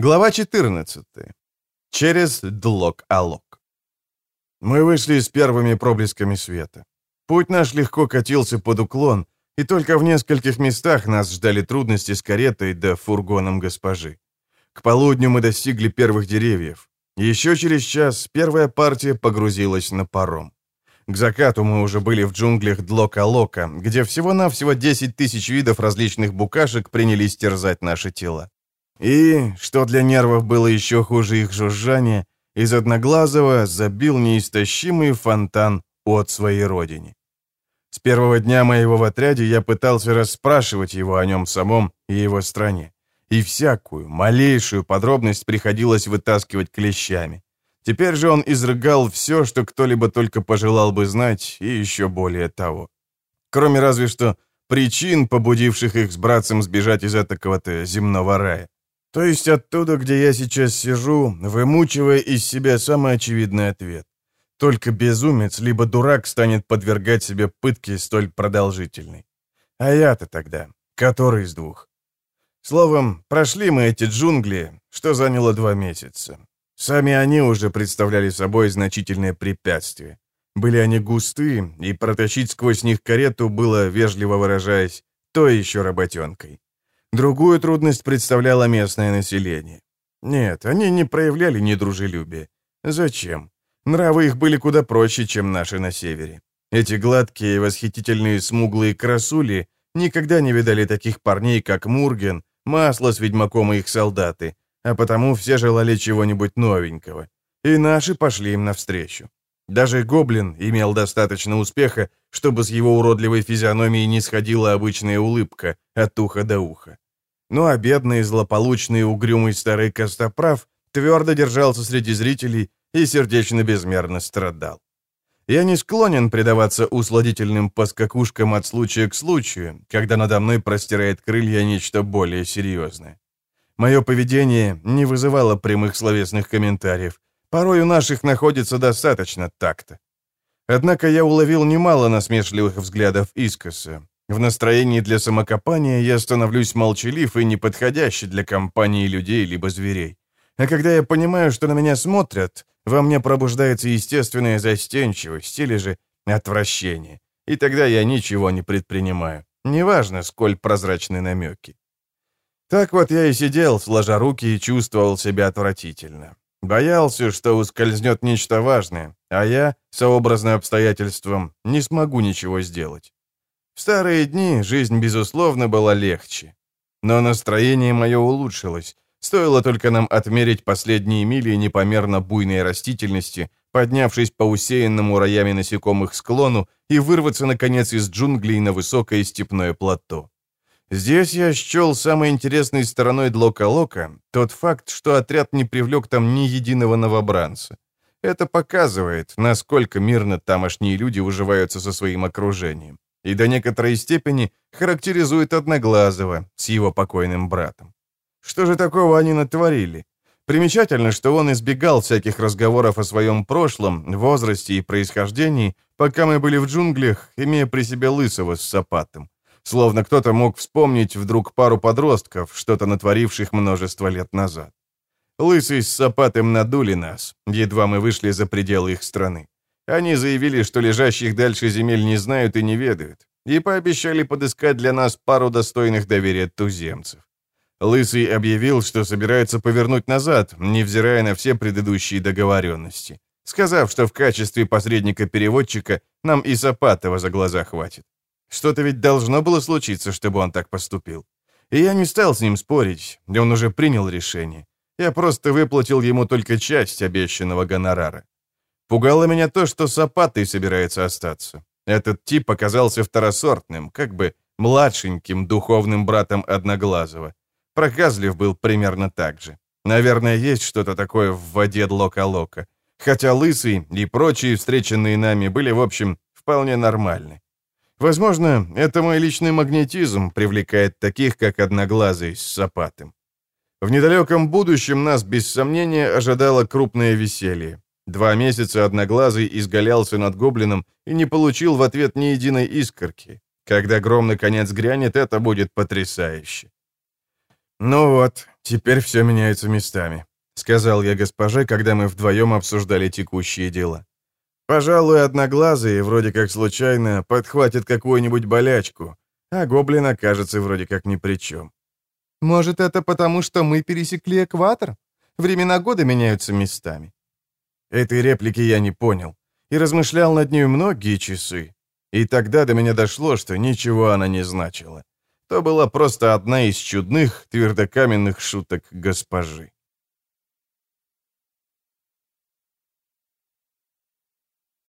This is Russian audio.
Глава 14. Через Длок-Алок. Мы вышли с первыми проблесками света. Путь наш легко катился под уклон, и только в нескольких местах нас ждали трудности с каретой да фургоном госпожи. К полудню мы достигли первых деревьев. Еще через час первая партия погрузилась на паром. К закату мы уже были в джунглях Длока-Лока, где всего-навсего 10 тысяч видов различных букашек принялись терзать наши тела. И, что для нервов было еще хуже их жужжания, из Одноглазого забил неистощимый фонтан от своей родине. С первого дня моего в отряде я пытался расспрашивать его о нем самом и его стране. И всякую, малейшую подробность приходилось вытаскивать клещами. Теперь же он изрыгал все, что кто-либо только пожелал бы знать, и еще более того. Кроме разве что причин, побудивших их с братцем сбежать из этакого-то земного рая. То есть оттуда, где я сейчас сижу, вымучивая из себя самый очевидный ответ. Только безумец, либо дурак станет подвергать себе пытке столь продолжительной. А я-то тогда, который из двух? Словом, прошли мы эти джунгли, что заняло два месяца. Сами они уже представляли собой значительное препятствие. Были они густые, и протащить сквозь них карету было, вежливо выражаясь, то еще работенкой. Другую трудность представляло местное население. Нет, они не проявляли недружелюбия. Зачем? Нравы их были куда проще, чем наши на севере. Эти гладкие, восхитительные смуглые красули никогда не видали таких парней, как Мурген, Масло с ведьмаком и их солдаты, а потому все желали чего-нибудь новенького. И наши пошли им навстречу. Даже гоблин имел достаточно успеха, чтобы с его уродливой физиономией не сходила обычная улыбка от уха до уха. Ну а бедный, злополучный, угрюмый старый костоправ твердо держался среди зрителей и сердечно безмерно страдал. Я не склонен предаваться усладительным поскакушкам от случая к случаю, когда надо мной простирает крылья нечто более серьезное. Мое поведение не вызывало прямых словесных комментариев, Порой у наших находится достаточно такта. Однако я уловил немало насмешливых взглядов искоса. В настроении для самокопания я становлюсь молчалив и неподходящий для компании людей либо зверей. А когда я понимаю, что на меня смотрят, во мне пробуждается естественная застенчивость или же отвращение. И тогда я ничего не предпринимаю. Неважно, сколь прозрачны намеки. Так вот я и сидел, сложа руки, и чувствовал себя отвратительно. Боялся, что ускользнет нечто важное, а я, сообразно обстоятельствам, не смогу ничего сделать. В старые дни жизнь, безусловно, была легче. Но настроение мое улучшилось. Стоило только нам отмерить последние мили непомерно буйной растительности, поднявшись по усеянному роями насекомых склону и вырваться, наконец, из джунглей на высокое степное плато. Здесь я счел самой интересной стороной Длока-Лока тот факт, что отряд не привлек там ни единого новобранца. Это показывает, насколько мирно тамошние люди уживаются со своим окружением. И до некоторой степени характеризует Одноглазого с его покойным братом. Что же такого они натворили? Примечательно, что он избегал всяких разговоров о своем прошлом, возрасте и происхождении, пока мы были в джунглях, имея при себе Лысого с Сапатом. Словно кто-то мог вспомнить вдруг пару подростков, что-то натворивших множество лет назад. Лысый с Сапатым надули нас, едва мы вышли за пределы их страны. Они заявили, что лежащих дальше земель не знают и не ведают, и пообещали подыскать для нас пару достойных доверия туземцев. Лысый объявил, что собирается повернуть назад, невзирая на все предыдущие договоренности, сказав, что в качестве посредника-переводчика нам и Сапатова за глаза хватит. Что-то ведь должно было случиться, чтобы он так поступил. И я не стал с ним спорить, он уже принял решение. Я просто выплатил ему только часть обещанного гонорара. Пугало меня то, что Сапатый собирается остаться. Этот тип оказался второсортным, как бы младшеньким духовным братом Одноглазого. Проказлив был примерно так же. Наверное, есть что-то такое в воде Лока-Лока. Хотя Лысый и прочие встреченные нами были, в общем, вполне нормальны. Возможно, это мой личный магнетизм привлекает таких, как Одноглазый с Сапатым. В недалеком будущем нас, без сомнения, ожидало крупное веселье. Два месяца Одноглазый изгалялся над гоблином и не получил в ответ ни единой искорки. Когда гром наконец грянет, это будет потрясающе. «Ну вот, теперь все меняется местами», — сказал я госпоже, когда мы вдвоем обсуждали текущие дела. «Пожалуй, одноглазый, вроде как случайно, подхватит какую-нибудь болячку, а гоблин окажется вроде как ни при чем». «Может, это потому, что мы пересекли экватор? Времена года меняются местами». Этой реплики я не понял и размышлял над ней многие часы. И тогда до меня дошло, что ничего она не значила. То была просто одна из чудных, твердокаменных шуток госпожи.